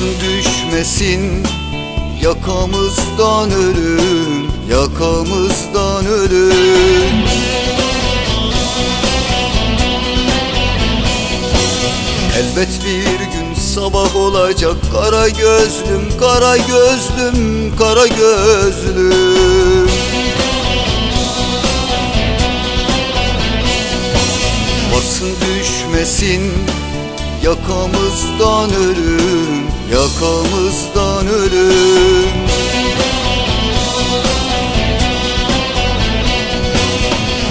Düşmesin? Yakamızdan ölüm Yakamızdan ölüm Elbet bir gün sabah olacak Kara gözlüm, kara gözlüm, kara gözlüm. Varsın düşmesin yakamızdan ölüm Yakamızdan ölüm.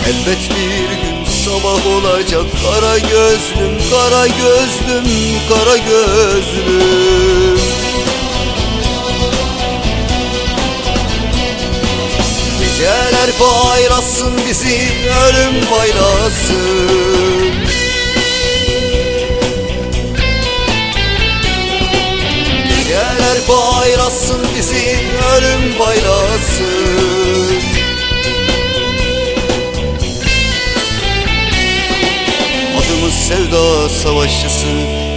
Elbet bir gün sabah olacak Kara gözlüm, kara gözlüm, kara gözlüm. Geceler baylasın bizi ölüm baylasın Geceler baylasın bizi ölüm baylasın Adımız sevda savaşçısı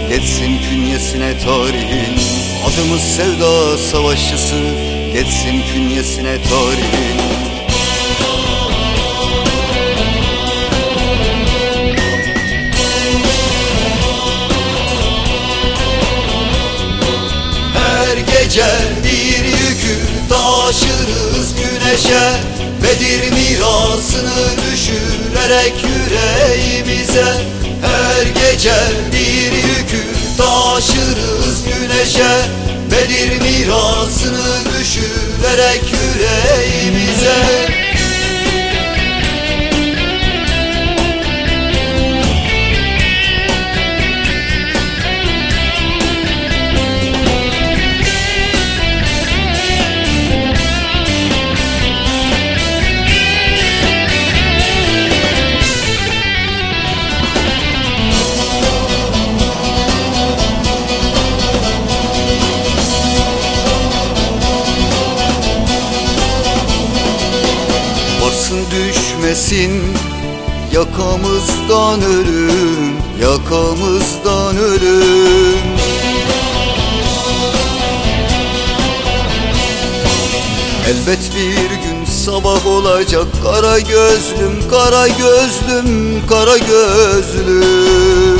Geçsin künyesine tarihin. Adımız sevda savaşçısı Geçsin künyesine tarihin güneşe Bedir mirasını düşürerek yüreğimize Her gece bir yükü taşırız güneşe. Bedir mirasını düşürerek yüreğimize düşmesin yakamızdan ölüm Yakamızdan ölüm. Elbet bir gün sabah olacak. Kara gözlüm, kara gözlüm, kara gözlüm.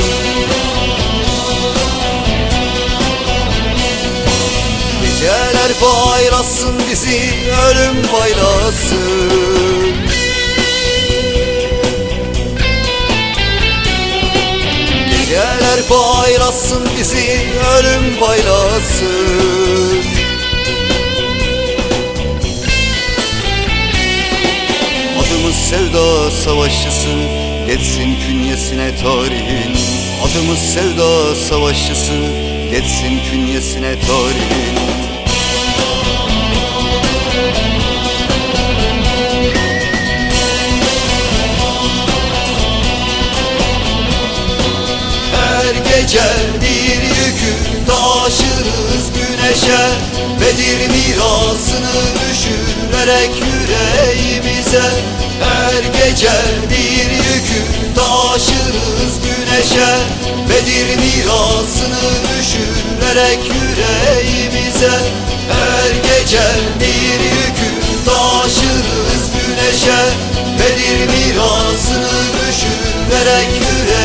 Geceler baylasın bizi ölüm baylasın Geceler baylasın bizi ölüm baylasın Adımız sevda savaşçısı Geçsin künyesine tarihin. Adımız sevda savaşçısı Geçsin künyesine tarihin düşürerek yüreğimize Her gece bir yükü taşırız güneşe. Bedir mirasını düşürerek yüreğimize Her gece bir yükü taşırız güneşe. Bedir mirasını düşürerek yüreğimize